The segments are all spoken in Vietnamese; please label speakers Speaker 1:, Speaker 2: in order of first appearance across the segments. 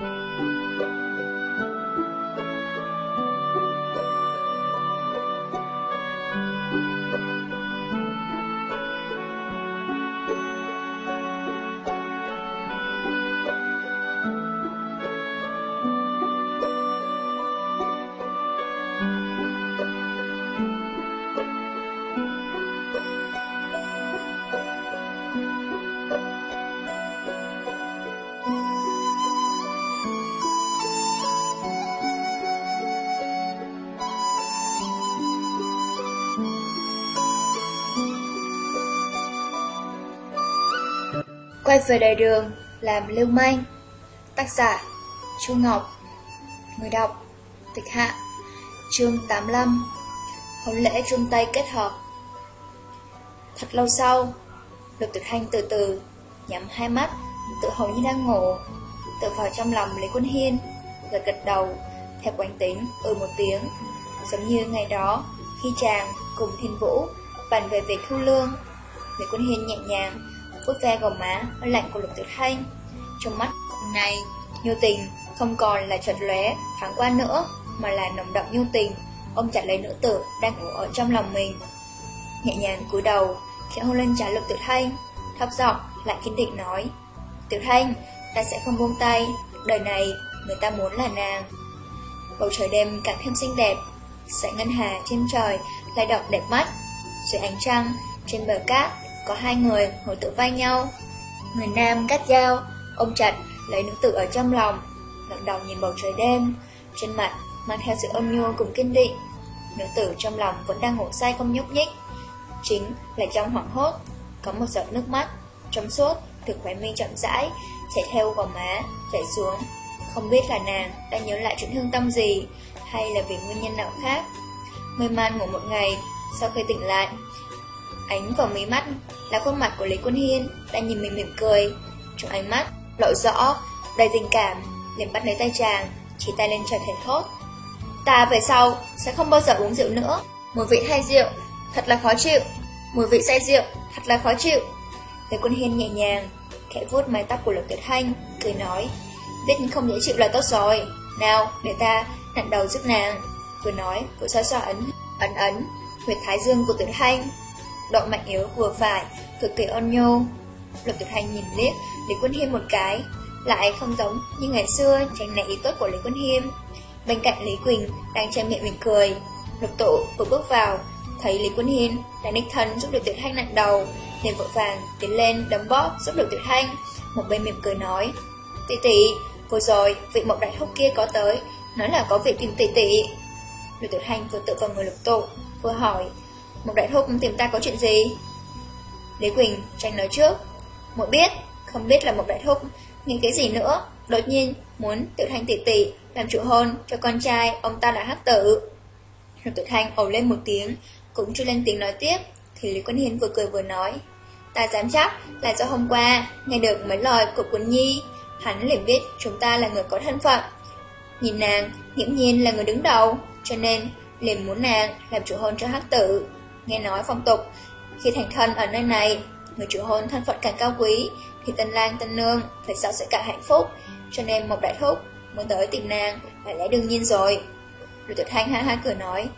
Speaker 1: Música Quay về đời đường, làm lưu manh. Tác giả Chu Ngọc. Người đọc Tịch Hạ. Chương 85 Hôn lễ trung Tây kết hợp. Thật lâu sau Lục Tuyệt Hành từ từ Nhắm hai mắt Tự hầu như đang ngủ. Tự vào trong lòng Lý Quân Hiên Gật gật đầu Theo quán tính ừ một tiếng. Giống như ngày đó Khi chàng cùng Thiên Vũ Bàn về việc thu lương Lý Quân Hiên nhẹ nhàng vuốt ve gò má hơi lạnh của Lục tiểu Thanh. Trong mắt này, nhu tình không còn là chợt lóe thoáng qua nữa, mà là nồng đậm nhu tình. Ông chặt lấy nữ tử đang ngủ ở trong lòng mình. Nhẹ nhàng cúi đầu, khẽ hôn lên trái Lục tiểu Thanh, thấp giọng lại kiên định nói: "Tiểu Thanh, ta sẽ không buông tay, đời này người ta muốn là nàng." Bầu trời đêm càng thêm xinh đẹp, sợi ngân hà trên trời lại đọc đẹp mắt. Dưới ánh trăng, trên bờ cát có hai người ngồi tự vai nhau. Người nam cắt dao, ôm chặt lấy nữ tử ở trong lòng, ngẩng đầu nhìn bầu trời đêm, trên mặt mang theo sự ôn nhu cùng kiên định. Nữ tử trong lòng vẫn đang ngủ say không nhúc nhích. Chính là trong hoảng hốt, có một giọt nước mắt trong suốt từ khóe mi chậm rãi chảy theo gò má chảy xuống. Không biết là nàng đã nhớ lại chuyện hương tâm gì hay là vì nguyên nhân nào khác. Mê man ngủ một ngày, sau khi tỉnh lại, Ánh vào mí mắt là khuôn mặt của Lý Quân Hiên đang nhìn mình mỉm cười. Trong ánh mắt lộ rõ, đầy tình cảm, liền bắt lấy tay chàng, chỉ tay lên trời thề thốt. Ta về sau sẽ không bao giờ uống rượu nữa. Mùi vị hay rượu, thật là khó chịu. Mùi vị say rượu, thật là khó chịu. Lý Quân Hiên nhẹ nhàng, khẽ vuốt mái tóc của Lục Tuyệt Thanh, cười nói. Biết không dễ chịu là tốt rồi. Nào, để ta nặn đầu giúp nàng. Vừa nói, vừa xoa xoa ấn, ấn ấn, huyệt thái dương của Tuyệt Thanh độ mạnh yếu vừa phải, cực kỳ ôn nhô. Lục Tuyệt Hành nhìn liếc Lý Quân Hiên một cái, lại không giống như ngày xưa tránh né ý tốt của Lý Quân Hiên. Bên cạnh Lý Quỳnh đang che miệng mỉm cười, Lục Tụ vừa bước vào, thấy Lý Quân Hiên đang đích thân giúp Lục Tuyệt Hành nặng đầu, liền vội vàng tiến lên đấm bóp giúp Lục Tuyệt Hành, một bên mỉm cười nói: "Tỷ tỷ, vừa rồi vị mộng đại hốc kia có tới, nói là có việc tìm tỷ tỷ." Lục Tuyệt Hành vừa tự vào người Lục Tụ, vừa hỏi: một đại thúc tìm ta có chuyện gì? Lý Quỳnh tranh nói trước. Một biết, không biết là một đại thúc, nhưng cái gì nữa? Đột nhiên muốn tự thanh tỷ tỷ làm chủ hôn cho con trai ông ta là hắc tử. Rồi tự thanh ẩu lên một tiếng, cũng chưa lên tiếng nói tiếp, thì Lý Quân Hiên vừa cười vừa nói. Ta dám chắc là do hôm qua nghe được mấy lời của Quân Nhi, hắn liền biết chúng ta là người có thân phận. Nhìn nàng, nghiễm nhiên là người đứng đầu, cho nên liền muốn nàng làm chủ hôn cho hắc tử. Nghe nói phong tục, khi thành thân ở nơi này, người chủ hôn thân phận càng cao quý, thì tân lang tân nương về sau sẽ càng hạnh phúc. Cho nên một đại thúc muốn tới tìm nàng là lẽ đương nhiên rồi. Lục tuyệt thanh ha ha cười nói,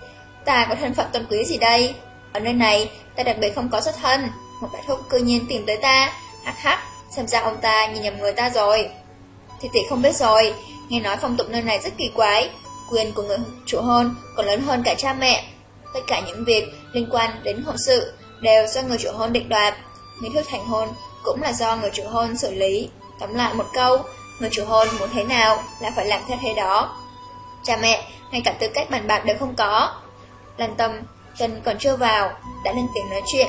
Speaker 1: ta có thân phận tôn quý gì đây? Ở nơi này, ta đặc biệt không có xuất thân. Một đại thúc cư nhiên tìm tới ta, hắc hắc, xem ra ông ta nhìn nhầm người ta rồi. Thì tỷ không biết rồi, nghe nói phong tục nơi này rất kỳ quái, quyền của người chủ hôn còn lớn hơn cả cha mẹ. Tất cả những việc liên quan đến hôn sự đều do người chủ hôn định đoạt. Nghi thức thành hôn cũng là do người chủ hôn xử lý. Tóm lại một câu, người chủ hôn muốn thế nào là phải làm theo thế đó. Cha mẹ, ngay cả tư cách bàn bạc đều không có. Lan tâm, chân còn chưa vào, đã lên tiếng nói chuyện.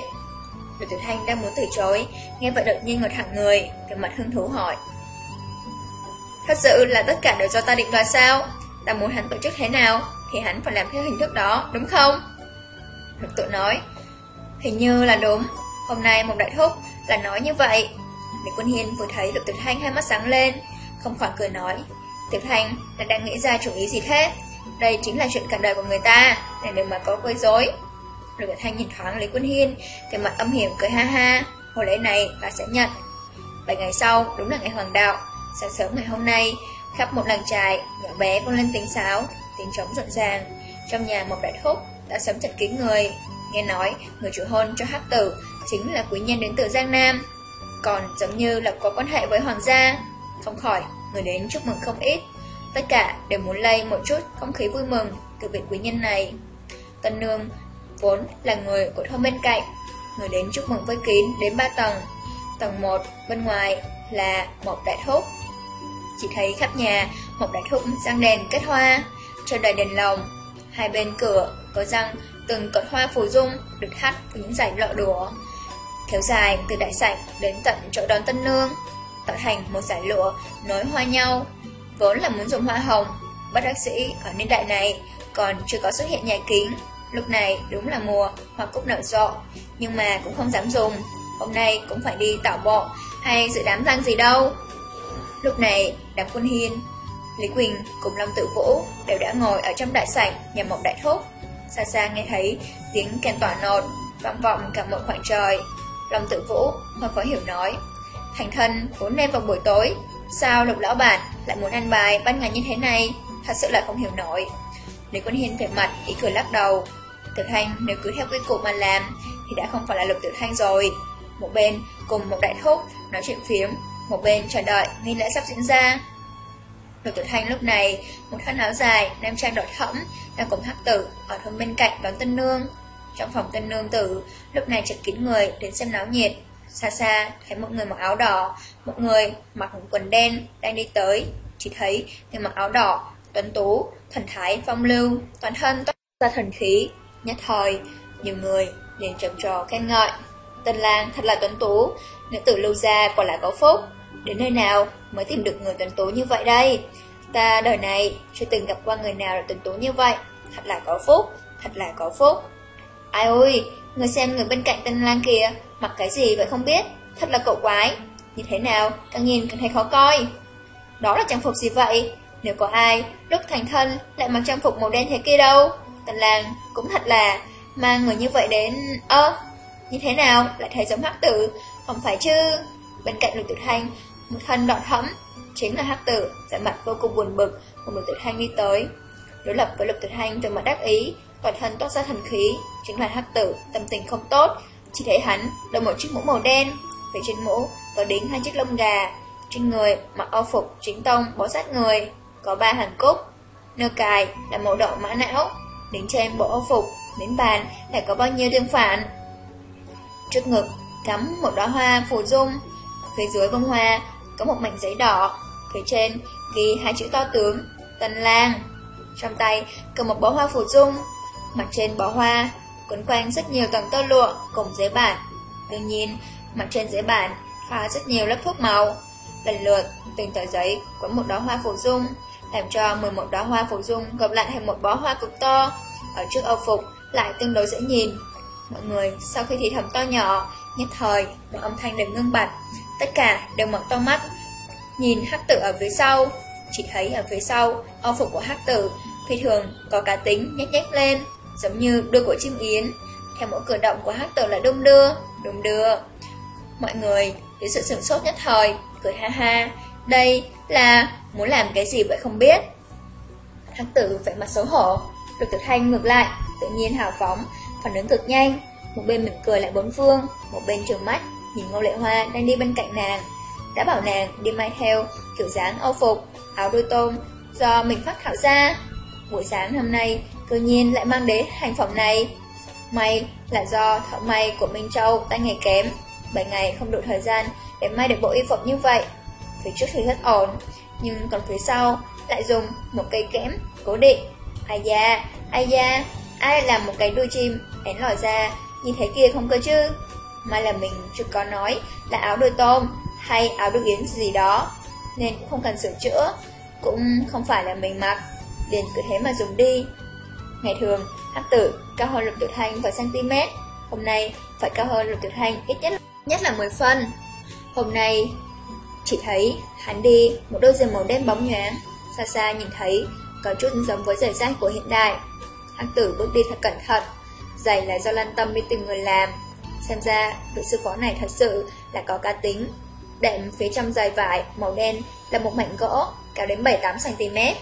Speaker 1: Đội tử thanh đang muốn từ chối, nghe vậy đột nhiên ngồi thẳng người, cái mặt hứng thú hỏi. Thật sự là tất cả đều do ta định đoạt sao? Ta muốn hắn tổ chức thế nào, thì hắn phải làm theo hình thức đó, đúng không? Lục tự nói. Hình như là đúng. Hôm nay một đại thúc là nói như vậy. Lý Quân Hiên vừa thấy Lục Tiểu Thanh hai mắt sáng lên Không khoảng cười nói. Tiểu Thanh là đang nghĩ ra chủ ý gì thế? Đây chính là chuyện cả đời của người ta Để đừng mà có quấy rối. Lục Tiểu Thanh nhìn thoáng Lý Quân Hiên Cái mặt âm hiểm cười ha ha. Hồi lễ này ta sẽ nhận. 7 ngày sau đúng là ngày hoàng đạo. Sáng sớm ngày hôm nay Khắp một làng trài, nhỏ bé vung lên tiếng sáo, tiếng trống rộn ràng. Trong nhà một đại thúc đã sớm chặt kín người. Nghe nói, người chủ hôn cho hắc tử chính là quý nhân đến từ Giang Nam. Còn giống như là có quan hệ với hoàng gia. Không khỏi, người đến chúc mừng không ít. Tất cả đều muốn lây một chút không khí vui mừng từ vị quý nhân này. Tân Nương vốn là người của thôn bên cạnh. Người đến chúc mừng với kín đến 3 tầng. Tầng 1 bên ngoài là một đại thúc. Chỉ thấy khắp nhà một đại thúc răng đèn kết hoa, cho đầy đèn lồng. Hai bên cửa có răng từng cột hoa phù dung được hắt với những giải lọ đũa. Kéo dài từ đại sảnh đến tận chỗ đón tân nương, tạo thành một giải lụa nối hoa nhau. Vốn là muốn dùng hoa hồng, bất đắc sĩ ở niên đại này còn chưa có xuất hiện nhà kính. Lúc này đúng là mùa hoa cúc nở rộ, nhưng mà cũng không dám dùng. Hôm nay cũng phải đi tảo bộ hay dự đám tang gì đâu. Lúc này, Đàm Quân Hiên, Lý Quỳnh cùng Long Tự Vũ đều đã ngồi ở trong đại sảnh nhà một đại thúc. Xa xa nghe thấy tiếng kèn tỏa nột, vang vọng cả một khoảng trời. Long Tự Vũ hơi khó hiểu nói, thành thân vốn nên vào buổi tối, sao lục lão bản lại muốn ăn bài ban ngày như thế này, thật sự là không hiểu nổi. Lý Quân Hiên vẻ mặt ý cười lắc đầu, Tử Thanh nếu cứ theo quy củ mà làm thì đã không phải là lục Tử Thanh rồi. Một bên cùng một đại thúc nói chuyện phiếm, một bên chờ đợi nghi lễ sắp diễn ra. Lục Tử Thanh lúc này, một thân áo dài, nam trang đỏ thẫm, đang cùng hắc tử ở thôn bên cạnh đón tân nương. Trong phòng tân nương tử, lúc này chật kín người đến xem náo nhiệt. Xa xa, thấy một người mặc áo đỏ, một người mặc quần đen đang đi tới. Chỉ thấy người mặc áo đỏ, tuấn tú, thần thái, phong lưu, toàn thân toát ra thần khí. Nhất thời, nhiều người liền trầm trò khen ngợi. Tân lang thật là tuấn tú, nữ tử lưu gia quả là có phúc. Đến nơi nào mới tìm được người tuấn tú như vậy đây? Ta đời này chưa từng gặp qua người nào là tuấn tú như vậy. Thật là có phúc, thật là có phúc. Ai ơi, người xem người bên cạnh tên lang kìa, mặc cái gì vậy không biết, thật là cậu quái. Như thế nào, càng nhìn càng thấy khó coi. Đó là trang phục gì vậy? Nếu có ai lúc thành thân lại mặc trang phục màu đen thế kia đâu? Tân làng cũng thật là mang người như vậy đến... Ơ, như thế nào lại thấy giống hắc tử, không phải chứ? Bên cạnh lục tử thanh, một thân đỏ thẫm, chính là hắc tử, vẻ mặt vô cùng buồn bực, của lục tuyệt thanh đi tới. Đối lập với lục tuyệt thanh từ mặt đắc ý, toàn thân toát ra thần khí, chính là hắc tử, tâm tình không tốt. Chỉ thấy hắn đội một chiếc mũ màu đen, phía trên mũ có đính hai chiếc lông gà, trên người mặc áo phục chính tông bó sát người, có ba hàng cúc, nơ cài là màu đỏ mã não, đính trên bộ áo phục, miếng bàn lại có bao nhiêu tương phản. Trước ngực cắm một đóa hoa phù dung, phía dưới bông hoa có một mảnh giấy đỏ, phía trên ghi hai chữ to tướng, Tân Lang. Trong tay cầm một bó hoa phù dung, mặt trên bó hoa quấn quanh rất nhiều tầng tơ lụa cùng giấy bản. Đương nhiên, mặt trên giấy bản pha rất nhiều lớp thuốc màu. Lần lượt, từng tờ giấy có một đóa hoa phù dung, làm cho 11 đóa hoa phù dung gặp lại thành một bó hoa cực to. Ở trước âu phục lại tương đối dễ nhìn. Mọi người sau khi thì thầm to nhỏ, nhất thời, một âm thanh đều ngưng bặt, tất cả đều mở to mắt. Nhìn hắc tử ở phía sau, chỉ thấy ở phía sau, âu phục của hắc tử phi thường có cá tính nhét nhét lên, giống như đuôi của chim yến. Theo mỗi cử động của hắc tử là đung đưa, đung đưa. Mọi người dưới sự sửng sốt nhất thời, cười ha ha, đây là muốn làm cái gì vậy không biết. Hắc tử phải mặt xấu hổ, Lục Tử Thanh ngược lại, tự nhiên hào phóng, phản ứng cực nhanh. Một bên mỉm cười lại bốn phương, một bên trường mắt, nhìn Ngô Lệ Hoa đang đi bên cạnh nàng. Đã bảo nàng đi mai theo kiểu dáng âu phục, áo đôi tôm do mình phát thảo ra. Buổi sáng hôm nay, tự nhiên lại mang đến hành phẩm này. May là do thợ may của Minh Châu tay nghề kém, 7 ngày không đủ thời gian để may được bộ y phục như vậy. Phía trước thì rất ổn, nhưng còn phía sau lại dùng một cây kẽm cố định. Ai da, ai da, ai làm một cái đuôi chim én lòi ra, nhìn thế kia không cơ chứ mà là mình chưa có nói là áo đôi tôm hay áo đôi yến gì đó, nên cũng không cần sửa chữa, cũng không phải là mình mặc, liền cứ thế mà dùng đi. Ngày thường, hắc tử cao hơn lục tiểu thanh vài cm, hôm nay phải cao hơn lục tiểu thanh ít nhất nhất là 10 phân. Hôm nay chỉ thấy hắn đi một đôi giày màu đen bóng nhoáng, xa xa nhìn thấy có chút giống với giày da của hiện đại. Hắc tử bước đi thật cẩn thận, giày là do Lan Tâm đi tìm người làm. Xem ra, vị sư phó này thật sự là có cá tính. đệm phía trong dài vải màu đen là một mảnh gỗ cao đến 7-8cm.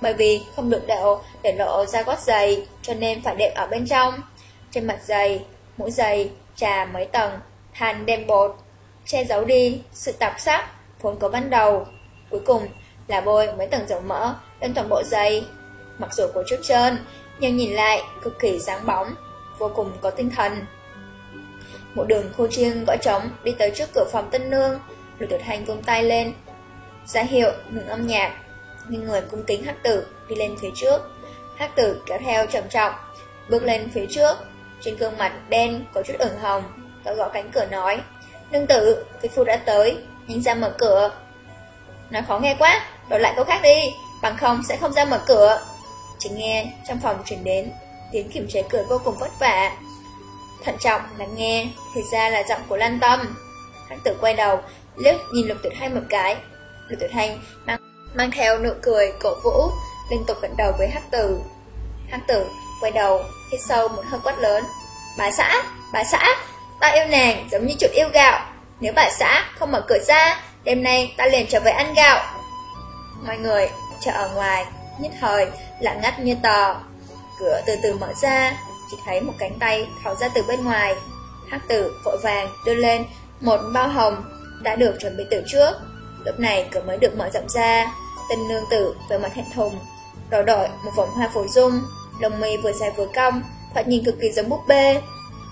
Speaker 1: Bởi vì không được đậu để lộ ra gót giày, cho nên phải đệm ở bên trong. Trên mặt giày, mũi giày, trà mấy tầng, than đem bột, che giấu đi sự tạp sắc vốn có ban đầu. Cuối cùng là bôi mấy tầng dầu mỡ lên toàn bộ giày. Mặc dù có chút trơn, nhưng nhìn lại cực kỳ sáng bóng, vô cùng có tinh thần. Một đường khô chiêng gõ trống đi tới trước cửa phòng tân nương, lục tuyệt hành vung tay lên, ra hiệu ngừng âm nhạc. Nhưng người cung kính hắc tử đi lên phía trước. Hắc tử kéo theo trầm trọng, bước lên phía trước. Trên gương mặt đen có chút ửng hồng, gõ gõ cánh cửa nói. Nương tử, phi phu đã tới, nhanh ra mở cửa. Nói khó nghe quá, đổi lại câu khác đi, bằng không sẽ không ra mở cửa. Chỉ nghe trong phòng truyền đến, tiếng kiểm chế cửa vô cùng vất vả. Thận trọng lắng nghe, thì ra là giọng của Lan Tâm. Hắc tử quay đầu, liếc nhìn Lục Tuyệt Hành một cái. Lục Tuyệt Hành mang, mang theo nụ cười cổ vũ, liên tục gật đầu với Hắc tử. Hắc tử quay đầu, hít sâu một hơi quát lớn. Bà xã, bà xã, ta yêu nàng giống như chuột yêu gạo. Nếu bà xã không mở cửa ra, đêm nay ta liền trở về ăn gạo. Mọi người chờ ở ngoài, nhất thời lặng ngắt như tò. Cửa từ từ mở ra, chỉ thấy một cánh tay thò ra từ bên ngoài. Hắc tử vội vàng đưa lên một bao hồng đã được chuẩn bị từ trước. Lúc này cửa mới được mở rộng ra, tên nương tử với mặt hẹn thùng, đổ đội một vòng hoa phổ dung, lông mi vừa dài vừa cong, thoạt nhìn cực kỳ giống búp bê.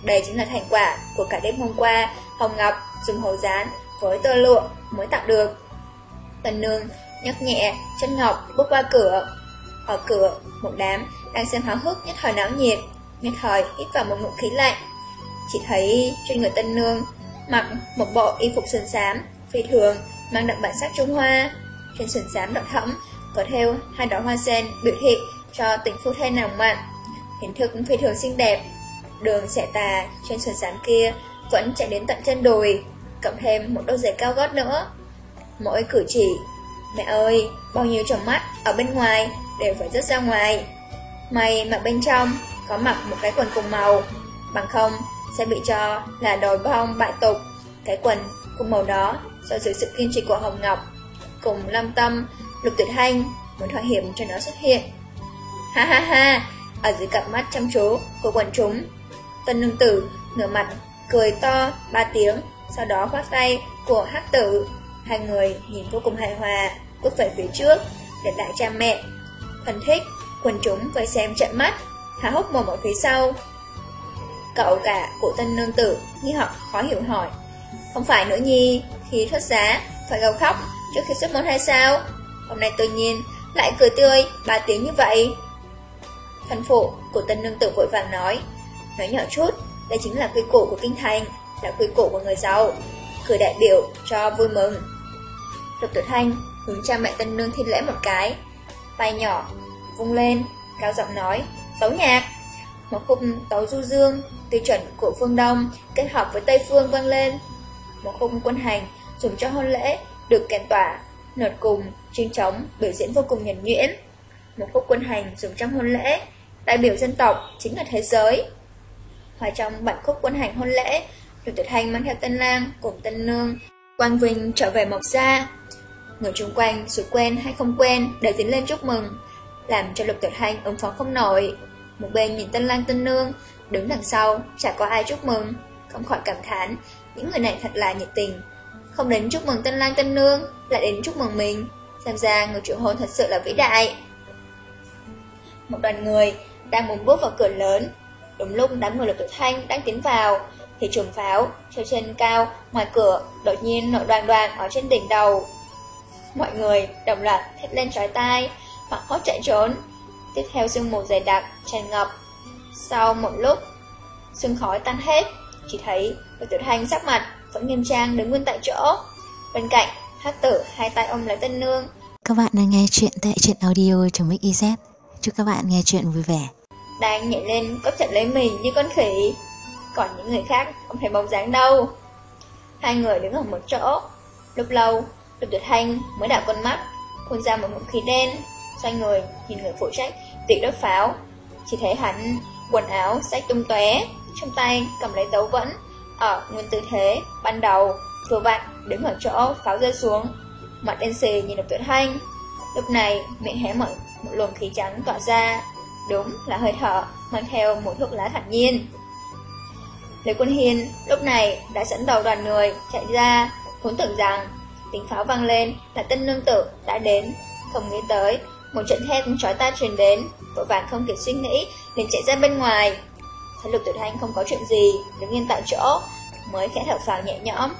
Speaker 1: Đây chính là thành quả của cả đêm hôm qua, Hồng Ngọc dùng hồ dán với tơ lụa mới tạo được. Tần nương nhấc nhẹ chân ngọc bước qua cửa. Ở cửa, một đám đang xem háo hức nhất thời náo nhiệt, nghe thời hít vào một ngụm khí lạnh. Chỉ thấy trên người tân nương mặc một bộ y phục sườn xám, phi thường, mang đậm bản sắc Trung Hoa. Trên sườn xám đỏ thẫm có theo hai đóa hoa sen biểu thị cho tình phu thê nồng mặn. Hình thức phi thường xinh đẹp. Đường xẻ tà trên sườn xám kia vẫn chạy đến tận chân đùi, cộng thêm một đôi giày cao gót nữa. Mỗi cử chỉ, mẹ ơi, bao nhiêu trong mắt ở bên ngoài đều phải rớt ra ngoài. May mà bên trong có mặc một cái quần cùng màu, bằng không sẽ bị cho là đồi bong bại tục. Cái quần cùng màu đó do dưới sự kiên trì của Hồng Ngọc cùng Lâm Tâm, Lục Tuyệt Hanh muốn thoát hiểm cho nó xuất hiện. Ha ha ha, ở dưới cặp mắt chăm chú của quần chúng, Tân Nương Tử ngửa mặt cười to ba tiếng, sau đó khoác tay của Hắc Tử. Hai người nhìn vô cùng hài hòa, bước về phía trước, để lại cha mẹ. Phân thích, quần chúng với xem trận mắt, há hốc mồm ở phía sau. Cậu cả của tân nương tử, nghi hoặc khó hiểu hỏi. Không phải nữa nhi khi xuất giá, Phải gào khóc trước khi xuất môn hay sao? Hôm nay tự nhiên lại cười tươi, ba tiếng như vậy. Thân phụ của tân nương tử vội vàng nói Nói nhỏ chút, Đây chính là quy củ của kinh thành, Là quy củ của người giàu. Cười đại biểu cho vui mừng. Lục tử thanh hướng cha mẹ tân nương thi lễ một cái Tay nhỏ, vung lên, Cao giọng nói Tấu nhạc Một khúc tấu du dương tiêu chuẩn của phương Đông kết hợp với Tây Phương vang lên. Một khúc quân hành dùng cho hôn lễ được kèn tỏa, nợt cùng, trinh trống, biểu diễn vô cùng nhuần nhuyễn. Một khúc quân hành dùng trong hôn lễ, đại biểu dân tộc chính là thế giới. Hòa trong bản khúc quân hành hôn lễ, Lục Tuyệt Hành mang theo Tân Lang cùng Tân Nương, Quang Vinh trở về Mộc Gia. Người chung quanh, dù quen hay không quen, đều tiến lên chúc mừng, làm cho Lục Tuyệt Hành ứng phó không nổi. Một bên nhìn Tân Lang Tân Nương, Đứng đằng sau, chả có ai chúc mừng. Không khỏi cảm thán Những người này thật là nhiệt tình. Không đến chúc mừng tân lang tân nương Lại đến chúc mừng mình. Xem ra người triệu hôn thật sự là vĩ đại. Một đoàn người Đang muốn bước vào cửa lớn. Đúng lúc đám người lập tử thanh đang tiến vào Thì trùm pháo treo trên cao Ngoài cửa đột nhiên nổ đoàn đoàn Ở trên đỉnh đầu. Mọi người đồng loạt thét lên trói tai Hoặc hốt chạy trốn. Tiếp theo sương mù dày đặc tràn ngập sau một lúc, sương khói tan hết, chỉ thấy Lục Tiểu Thanh sắc mặt vẫn nghiêm trang đứng nguyên tại chỗ. Bên cạnh, hát tử hai tay ông lấy tân nương.
Speaker 2: Các bạn đang nghe chuyện tại truyện audio trong Mix EZ. Chúc các bạn nghe chuyện vui vẻ.
Speaker 1: Đang nhảy lên cốc chặt lấy mình như con khỉ. Còn những người khác không thấy bóng dáng đâu. Hai người đứng ở một chỗ. Lúc lâu, Lục Tiểu Thanh mới đảo con mắt, phun ra một ngụm khí đen, xoay người nhìn người phụ trách tiệc đốt pháo. Chỉ thấy hắn quần áo sách tung tóe, trong tay cầm lấy dấu vẫn ở nguyên tư thế ban đầu, vừa vặn đứng ở chỗ pháo rơi xuống. Mặt đen xì nhìn được Tuyệt Hành. Lúc này, miệng hé mở một luồng khí trắng tỏa ra. Đúng là hơi thở, mang theo một thuốc lá thản nhiên. Lê Quân Hiên lúc này đã dẫn đầu đoàn người chạy ra, vốn tưởng rằng tiếng pháo vang lên là tân nương tử đã đến, không nghĩ tới một trận thét chói ta truyền đến, vội vàng không kịp suy nghĩ, liền chạy ra bên ngoài. Thấy Lục Tuyệt Hành không có chuyện gì, đứng yên tại chỗ, mới khẽ thở phào nhẹ nhõm.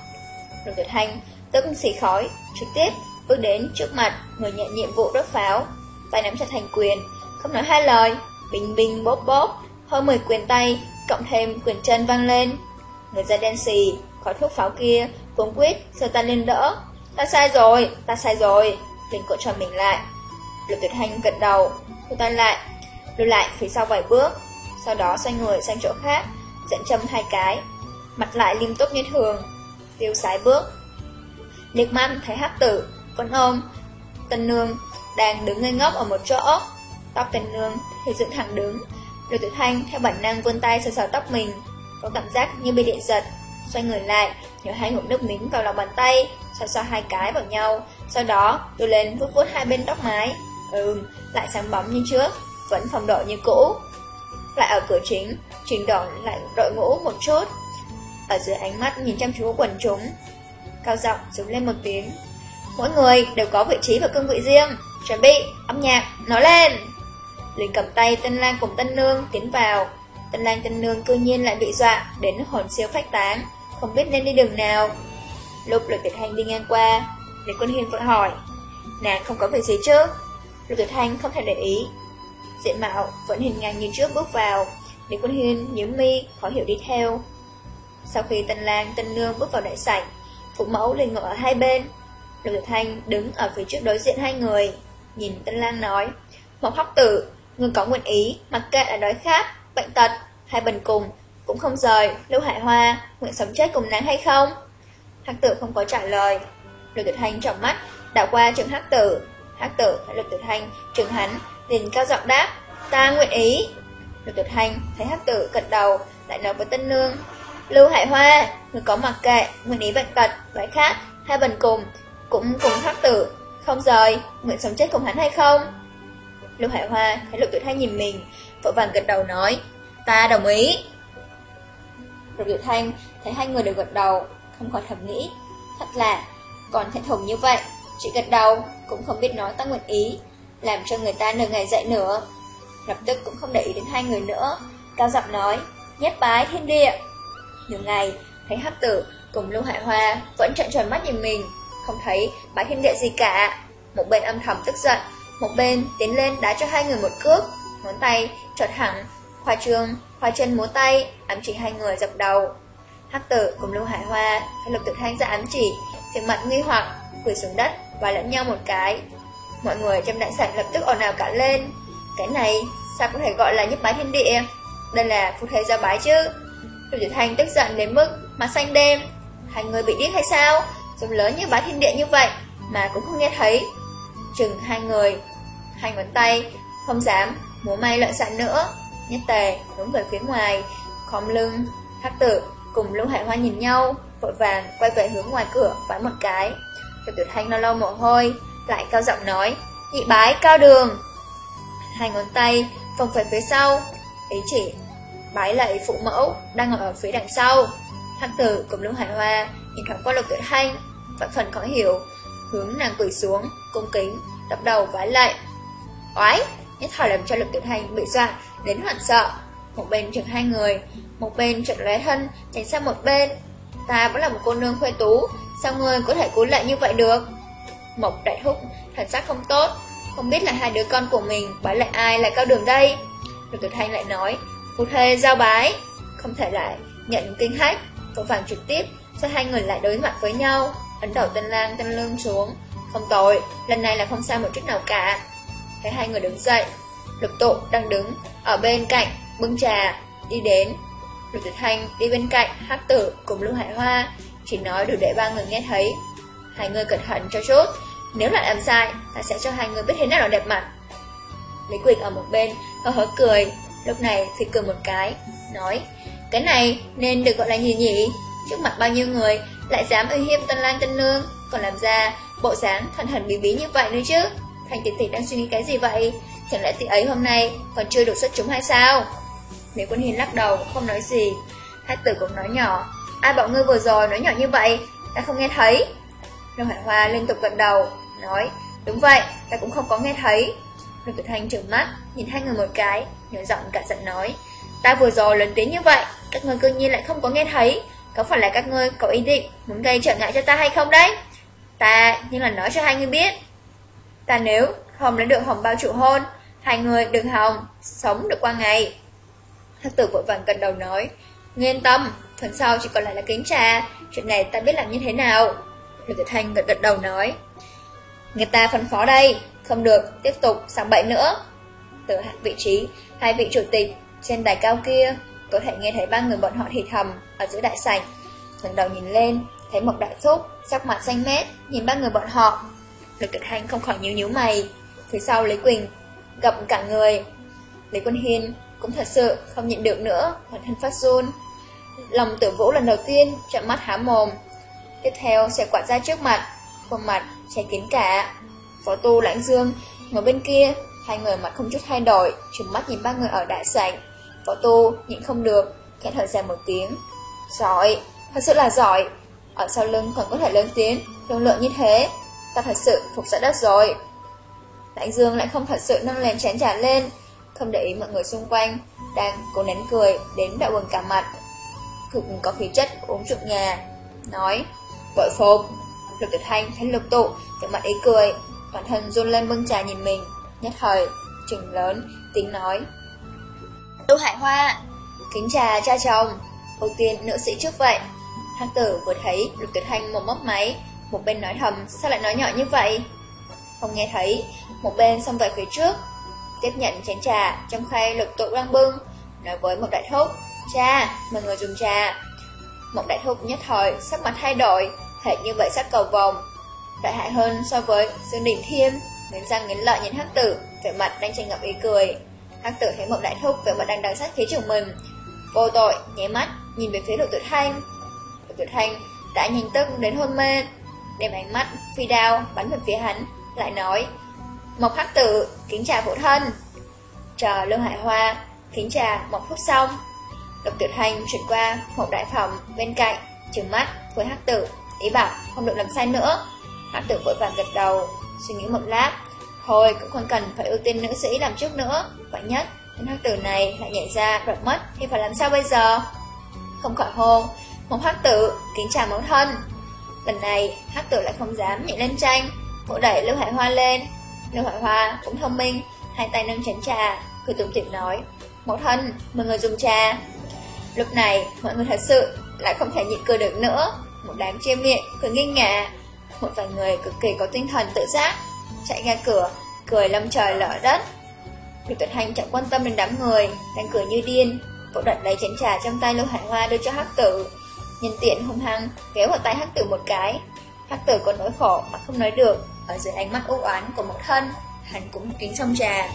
Speaker 1: Lục Tuyệt Hành tức xì khói, trực tiếp bước đến trước mặt người nhận nhiệm vụ đốt pháo, tay nắm chặt thành quyền, không nói hai lời, bình bình bóp bóp hơn 10 quyền tay, cộng thêm quyền chân văng lên. Người da đen xì, khói thuốc pháo kia, cuống quyết, sơ ta lên đỡ. Ta sai rồi, ta sai rồi, liền cuộn tròn mình lại. Lục tuyệt hành gật đầu, thu tay lại, lùi lại phía sau vài bước, sau đó xoay người sang chỗ khác, dẫn châm hai cái, mặt lại liêm túc như thường, tiêu sái bước. Liệt măn thấy hát tử, con ôm, tân nương đang đứng ngây ngốc ở một chỗ, tóc tân nương thì dựng thẳng đứng, Lục tuyệt hành theo bản năng vươn tay sờ sờ tóc mình, có cảm giác như bị điện giật, xoay người lại, nhổ hai ngụm nước miếng vào lòng bàn tay, xoa xoa hai cái vào nhau, sau đó đưa lên vuốt vuốt hai bên tóc mái. Ừm, lại sáng bóng như trước, vẫn phong độ như cũ. Lại ở cửa chính, trình đỏ lại đội ngũ một chút. Ở dưới ánh mắt nhìn chăm chú quần chúng, cao giọng giống lên một tiếng. Mỗi người đều có vị trí và cương vị riêng, chuẩn bị, âm nhạc, nói lên! liền cầm tay Tân Lang cùng Tân Nương tiến vào. Tân Lang Tân Nương cư nhiên lại bị dọa đến hồn siêu phách tán, không biết nên đi đường nào. Lúc Lục Tuyệt hành đi ngang qua, Lý Quân Hiên vội hỏi, nàng không có việc gì chứ? Lục Tuyệt Thanh không thể để ý. Diện mạo vẫn hình ngang như trước bước vào, Lý Quân Hiên nhíu mi, khó hiểu đi theo. Sau khi Tân Lang Tân Nương bước vào đại sảnh, phụ mẫu liền ngồi ở hai bên. Lục Tuyệt Thanh đứng ở phía trước đối diện hai người, nhìn Tân Lang nói, một hóc tử người có nguyện ý, mặc kệ là đói khát, bệnh tật hai bần cùng, cũng không rời, Lưu Hải Hoa, nguyện sống chết cùng nàng hay không? Hắc tử không có trả lời. Lục Tử Thanh trọng mắt, đảo qua trường Hắc tử. Hắc tử thấy Lục tuyệt Thanh, trừng hắn, liền cao giọng đáp, ta nguyện ý. Lục tuyệt Thanh thấy Hắc tử cật đầu, lại nói với Tân Nương, Lưu Hải Hoa, người có mặc kệ, nguyện ý bệnh tật, đói khát hai bần cùng, cũng cùng Hắc tử, không rời, nguyện sống chết cùng hắn hay không? Lưu Hải Hoa thấy Lục tuyệt Thanh nhìn mình, vội vàng gật đầu nói, ta đồng ý. Lục tuyệt Thanh thấy hai người đều gật đầu, không khỏi thầm nghĩ, thật là, còn thẹn thùng như vậy, chỉ gật đầu, cũng không biết nói ta nguyện ý, làm cho người ta nửa ngày dậy nữa. Lập tức cũng không để ý đến hai người nữa, cao giọng nói, nhét bái thiên địa. Nửa ngày, thấy hắc tử cùng Lưu Hải Hoa vẫn trợn tròn mắt nhìn mình, không thấy bái thiên địa gì cả. Một bên âm thầm tức giận, một bên tiến lên đá cho hai người một cước, ngón tay trọt hẳn, khoa trương, khoa chân múa tay, ám chỉ hai người dập đầu. Hắc tử cùng Lưu Hải Hoa hay Lục Tự Thanh ra ám chỉ, trên mặt nghi hoặc, quỳ xuống đất và lẫn nhau một cái. Mọi người trong đại sảnh lập tức ồn ào cả lên. Cái này sao có thể gọi là nhấp bái thiên địa? Đây là phu thầy giao bái chứ. Lục Tự Thanh tức giận đến mức mặt xanh đêm. Hai người bị điếc hay sao? Giống lớn như bái thiên địa như vậy mà cũng không nghe thấy chừng hai người, hai ngón tay, không dám múa may loạn sạn nữa. Nhất tề đúng về phía ngoài, khom lưng, hắc tử cùng Lưu Hải Hoa nhìn nhau, vội vàng quay về hướng ngoài cửa vãi một cái. Rồi tuyệt Thanh lâu lâu mồ hôi, lại cao giọng nói, nhị bái cao đường. Hai ngón tay vòng phải phía sau, ý chỉ bái lại phụ mẫu đang ở phía đằng sau. Hắc tử cùng Lưu Hải Hoa nhìn thoáng qua Lục tuyệt Thanh, vạn phần khó hiểu, hướng nàng quỷ xuống, cung kính, đập đầu vái lại. Oái, nhất thời làm cho lực tuyệt thanh bị dọa đến hoảng sợ. Một bên trực hai người, một bên trượt lé thân, tránh sang một bên. Ta vẫn là một cô nương khuê tú, sao người có thể cúi lại như vậy được? Mộc đại thúc, thật sắc không tốt, không biết là hai đứa con của mình bái lại ai lại cao đường đây. Lục tử thanh lại nói, phu thê giao bái, không thể lại nhận kinh hách, vội vàng trực tiếp, cho hai người lại đối mặt với nhau. Ấn đầu tân lang tân lương xuống Không tội, lần này là không sao một chút nào cả Thấy hai người đứng dậy Lục tụ đang đứng Ở bên cạnh, bưng trà, đi đến Lục tuyệt thanh đi bên cạnh hắc tử cùng Lưu Hải Hoa chỉ nói đủ để ba người nghe thấy Hai người cẩn thận cho chút Nếu lại làm sai, ta sẽ cho hai người biết thế nào là đẹp mặt Lý Quỳnh ở một bên hờ hớ cười Lúc này thì cười một cái Nói Cái này nên được gọi là gì nhỉ Trước mặt bao nhiêu người lại dám uy hiếp tân lang tân nương, còn làm ra bộ dáng thần thần bí bí như vậy nữa chứ. Thành tỷ tỷ đang suy nghĩ cái gì vậy? Chẳng lẽ tỷ ấy hôm nay còn chưa đủ xuất chúng hay sao? Lý Quân Hiền lắc đầu, không nói gì. thái tử cũng nói nhỏ, ai bảo ngươi vừa rồi nói nhỏ như vậy, ta không nghe thấy. Lưu Hải Hoa liên tục gật đầu, nói, đúng vậy, ta cũng không có nghe thấy. Lưu Tử Thanh trừng mắt, nhìn hai người một cái, nhớ giọng cả giận nói, ta vừa rồi lớn tiếng như vậy, các ngươi cương nhiên lại không có nghe thấy, có phải là các ngươi có ý định muốn gây trở ngại cho ta hay không đấy? Ta nhưng là nói cho hai người biết, ta nếu không lấy được hồng bao trụ hôn, hai người đừng hòng, sống được qua ngày. Hắc tử vội vàng gần đầu nói, ngươi yên tâm, phần sau chỉ còn lại là kính trà, chuyện này ta biết làm như thế nào. Lục Tiểu Thanh gật gật đầu nói, người ta phân phó đây, không được tiếp tục sang bậy nữa. Từ vị trí, hai vị chủ tịch trên đài cao kia, có thể nghe thấy ba người bọn họ thì thầm ở giữa đại sảnh. ngẩng đầu nhìn lên, thấy một đại thúc, sắc mặt xanh mét, nhìn ba người bọn họ. Lục Tử Thanh không khỏi nhíu nhíu mày. Phía sau Lý Quỳnh gặp cả người. Lý Quân Hiên cũng thật sự không nhịn được nữa, bản thân phát run. Lòng tử vũ lần đầu tiên chạm mắt há mồm. Tiếp theo sẽ quạt ra trước mặt, khuôn mặt che kín cả. Phó tu lãnh dương ngồi bên kia, hai người mặt không chút thay đổi, trừng mắt nhìn ba người ở đại sảnh. Phó tu nhịn không được, khẽ thở dài một tiếng. Giỏi, thật sự là giỏi. Ở sau lưng còn có thể lớn tiếng, thương lượng như thế. Ta thật sự phục sợ đất rồi. Lãnh dương lại không thật sự nâng lên chén trả lên, không để ý mọi người xung quanh, đang cố nén cười đến đau buồn cả mặt. Cực có khí chất uống rượu nhà, nói, vội phục. Lục tuyệt thanh thấy lục tụ, vẻ mặt ý cười, toàn thân run lên bưng trà nhìn mình, nhất thời, trừng lớn, tính nói. Lưu Hải Hoa, kính trà cha chồng, ưu tiên nữ sĩ trước vậy. Hắc tử vừa thấy lục tuyệt thanh một móc máy, một bên nói thầm, sao lại nói nhỏ như vậy? Không nghe thấy, một bên xông về phía trước, tiếp nhận chén trà trong khay lục tụ đang bưng, nói với một đại thúc, cha, mời người dùng trà. Một đại thúc nhất thời, sắc mặt thay đổi, hệt như vậy sắc cầu vòng. Đại hại hơn so với Dương Đình Thiêm, nghiến răng nghiến lợi nhìn hắc tử, vẻ mặt đang tranh ngập ý cười. Hắc tử thấy một đại thúc vẻ mặt đang đằng sát phía chồng mình, vô tội, nháy mắt, nhìn về phía đội tuyệt thanh. đội tuyệt thanh đã nhìn tức đến hôn mê, đem ánh mắt phi đao bắn về phía hắn, lại nói, Mộc hắc tử, kính trà phụ thân. Chờ lương Hải Hoa, kính trà một phút xong. Lục Tiểu Thanh chuyển qua một đại phòng bên cạnh, trừng mắt với hắc tử, ý bảo không được làm sai nữa. Hắc tử vội vàng gật đầu, suy nghĩ một lát. Thôi cũng không cần phải ưu tiên nữ sĩ làm trước nữa. Vậy nhất, tên hắc tử này lại nhảy ra đoạt mất thì phải làm sao bây giờ? Không khỏi hô, một hắc tử, kính chào mẫu thân. Lần này, hắc tử lại không dám nhảy lên tranh, vỗ đẩy Lưu Hải Hoa lên, Lưu Hoại Hoa cũng thông minh, hai tay nâng chén trà, cười tùm tiệm nói, mẫu thân, mời người dùng trà. Lúc này, mọi người thật sự lại không thể nhịn cười được nữa, một đám chia miệng, cười nghi ngả. Một vài người cực kỳ có tinh thần tự giác, chạy ra cửa, cười lâm trời lỡ đất. Lục Tuyệt Hành chẳng quan tâm đến đám người, đang cười như điên, cậu đặt lấy chén trà trong tay Lưu Hải Hoa đưa cho Hắc Tử. Nhân tiện hung hăng kéo vào tay Hắc Tử một cái. Hắc Tử còn nỗi khổ mà không nói được, ở dưới ánh mắt u oán của một thân, hắn cũng kính xong trà.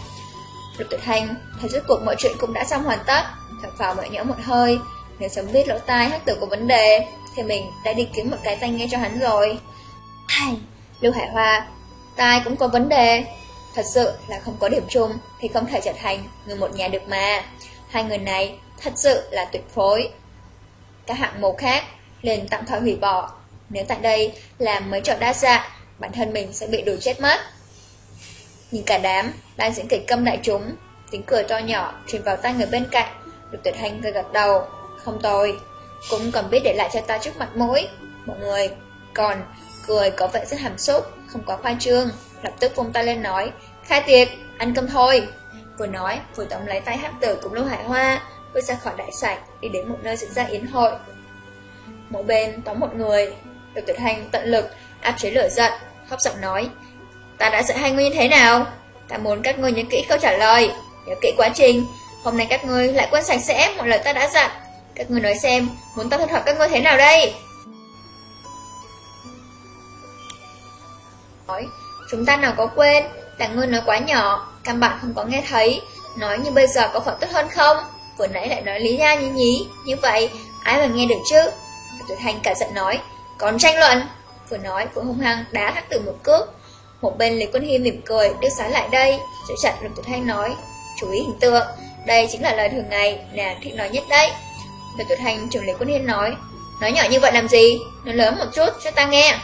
Speaker 1: Lục Tuyệt hành, thấy rốt cuộc mọi chuyện cũng đã xong hoàn tất, thở phào nhẹ nhõm một hơi. Nếu sớm biết lỗ tai hắc tử có vấn đề, thì mình đã đi kiếm một cái tai nghe cho hắn rồi. Hay, Lưu Hải Hoa, tai cũng có vấn đề. Thật sự là không có điểm chung thì không thể trở thành người một nhà được mà. Hai người này thật sự là tuyệt phối. Các hạng mục khác liền tạm thời hủy bỏ. Nếu tại đây làm mấy trò đa dạng bản thân mình sẽ bị đuổi chết mất. Nhìn cả đám, đang diễn kịch câm đại chúng, tiếng cười to nhỏ truyền vào tay người bên cạnh, Lục Tuyệt Hành cười gật đầu, không tồi, cũng còn biết để lại cho ta trước mặt mũi. Mọi người còn cười có vẻ rất hàm xúc, không quá khoa trương, lập tức vung tay lên nói, khai tiệc, ăn cơm thôi. Vừa nói, vừa tóm lấy tay hắc tử cùng Lưu Hải Hoa, vừa ra khỏi đại sảnh, đi đến một nơi diễn ra yến hội. Mỗi bên tóm một người, Lục Tuyệt Hành tận lực áp chế lửa giận, Hóc giọng nói Ta đã dạy hai ngươi như thế nào? Ta muốn các ngươi nhớ kỹ câu trả lời. Nhớ kỹ quá trình. Hôm nay các ngươi lại quên sạch sẽ một lời ta đã dặn. Các ngươi nói xem, Muốn ta thuật hợp các ngươi thế nào đây? Nói, Chúng ta nào có quên Là ngươi nói quá nhỏ, Căn bạn không có nghe thấy. Nói như bây giờ có phải tốt hơn không? Vừa nãy lại nói lý ra như nhí. Như vậy, ai mà nghe được chứ? Tuổi Thanh cả giận nói, Còn tranh luận. Vừa nói vừa hung hăng đá hắc tử một cước. Một bên Lý Quân Hiên mỉm cười, đưa sái lại đây Giữ chặt Lục Tuyệt Thanh nói, Chú ý hình tượng đây chính là lời thường ngày nàng thích nói nhất đấy. Lục Tuyệt Thanh trưởng Lý Quân Hiên nói Nói nhỏ như vậy làm gì? Nói lớn một chút cho ta nghe.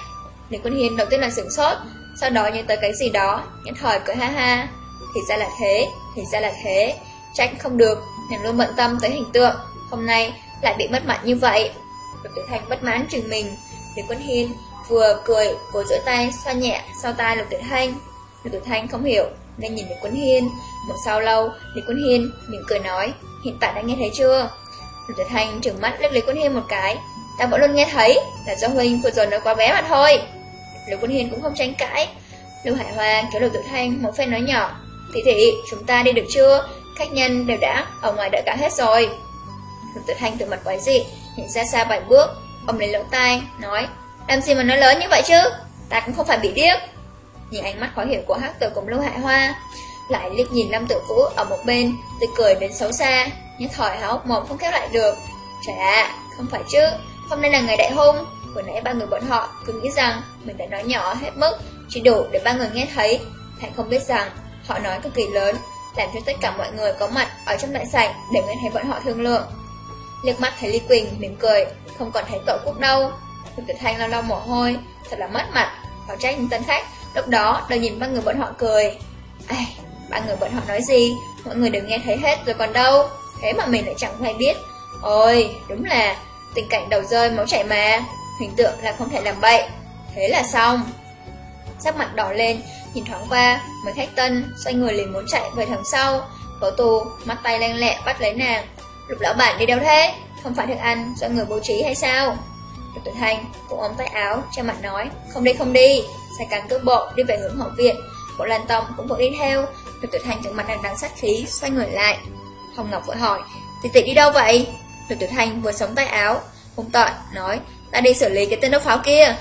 Speaker 1: Lý Quân Hiên đầu tiên là sửng sốt, Sau đó nhớ tới cái gì đó, Nhất thời cười ha ha. Thì ra là thế, Thì ra là thế. Trách không được, Nàng luôn bận tâm tới hình tượng. Hôm nay lại bị mất mặt như vậy. Lục Tuyệt Thanh bất mãn chừng mình. Lý Quân Hiên vừa cười, vừa duỗi tay xoa nhẹ sau tai Lục Tuyệt Thanh Lục Tuyệt Thanh không hiểu nghe nhìn Lý Quân Hiên. Một sau lâu Lý Quân Hiên mỉm cười nói, Hiện tại đã nghe thấy chưa? Lục Tuyệt Thanh trừng mắt liếc Lý Quân Hiên một cái. Ta vẫn luôn nghe thấy, là do Huynh vừa rồi nói quá bé mà thôi. Lục Quân Hiên cũng không tranh cãi. Lưu Hải Hoa kéo Lục Tuyệt Thanh một phen nói nhỏ Thị thị chúng ta đi được chưa? Khách nhân đều đã, ở ngoài đợi cả hết rồi. Lục Tuyệt Thanh từ mặt quái dị Nhìn ra xa vài bước. Ông lấy lỗ tai, nói, Làm gì mà nói lớn như vậy chứ? Ta cũng không phải bị điếc. Nhìn ánh mắt khó hiểu của Hắc Tử cùng Lưu hạ Hoa Lại liếc nhìn Lâm Tử Vũ ở một bên từ cười đến xấu xa Nhưng thỏi hốc mồm không khép lại được. Trời ạ, không phải chứ Hôm nay là ngày đại hôn. Vừa nãy ba người bọn họ cứ nghĩ rằng Mình đã nói nhỏ hết mức Chỉ đủ để ba người nghe thấy. Thành không biết rằng họ nói cực kỳ lớn Làm cho tất cả mọi người có mặt ở trong đại sảnh Để nghe thấy bọn họ thương lượng. Liếc mắt thấy Ly Quỳnh mỉm cười Không còn thấy tội Cúc đâu. Lục Tử Thanh lau lau mồ hôi Thật là mất mặt Họ trách những tân khách Lúc đó đều nhìn ba người bọn họ cười. Ai, ba người bọn họ nói gì? Mọi người đều nghe thấy hết rồi còn đâu. Thế mà mình lại chẳng hay biết. Ôi, đúng là tình cảnh đầu rơi máu chảy mà. Hình tượng là không thể làm bậy. Thế là xong. Sắc mặt đỏ lên Nhìn thoáng qua mới khách tân Xoay người liền muốn chạy về thằng sau. Cổ tù Mắt tay lanh lẹ bắt lấy nàng. Lục lão bản đi đâu thế? Không phải thức ăn do người bố trí hay sao? Lục tuyệt hành, cũng ống tay áo, Che mặt nói, Không đi không đi. Sai cắn cước bộ đi về hướng hậu viện. Bộ Lan Tông cũng vội đi theo. Lục tuyệt hành trong mặt đang đang sát khí, Xoay người lại. Hồng Ngọc vội hỏi, Tỷ tỷ đi đâu vậy? Lục tuyệt hành vừa sống tay áo, Hùng tọn nói, Ta đi xử lý cái tên đốc pháo kia.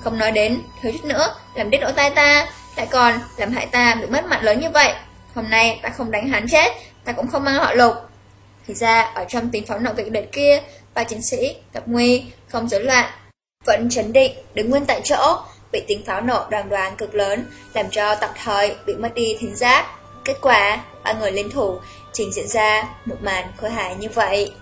Speaker 1: Không nói đến, Thiếu chút nữa, Làm đứt lỗ tai ta. Lại còn làm hại ta bị mất mặt lớn như vậy. Hôm nay ta không đánh hắn chết, Ta cũng không mang họ lục. Thì ra, ở trong tính pháo nổ kịch liệt kia, Ba chiến sĩ gặp nguy không rối loạn. Vẫn chấn định, đứng nguyên tại chỗ, Bị tiếng pháo nổ đoàn đoàn cực lớn Làm cho tạm thời bị mất đi thính giác. Kết quả, ba người liên thủ, trình diễn ra một màn khôi hài như vậy.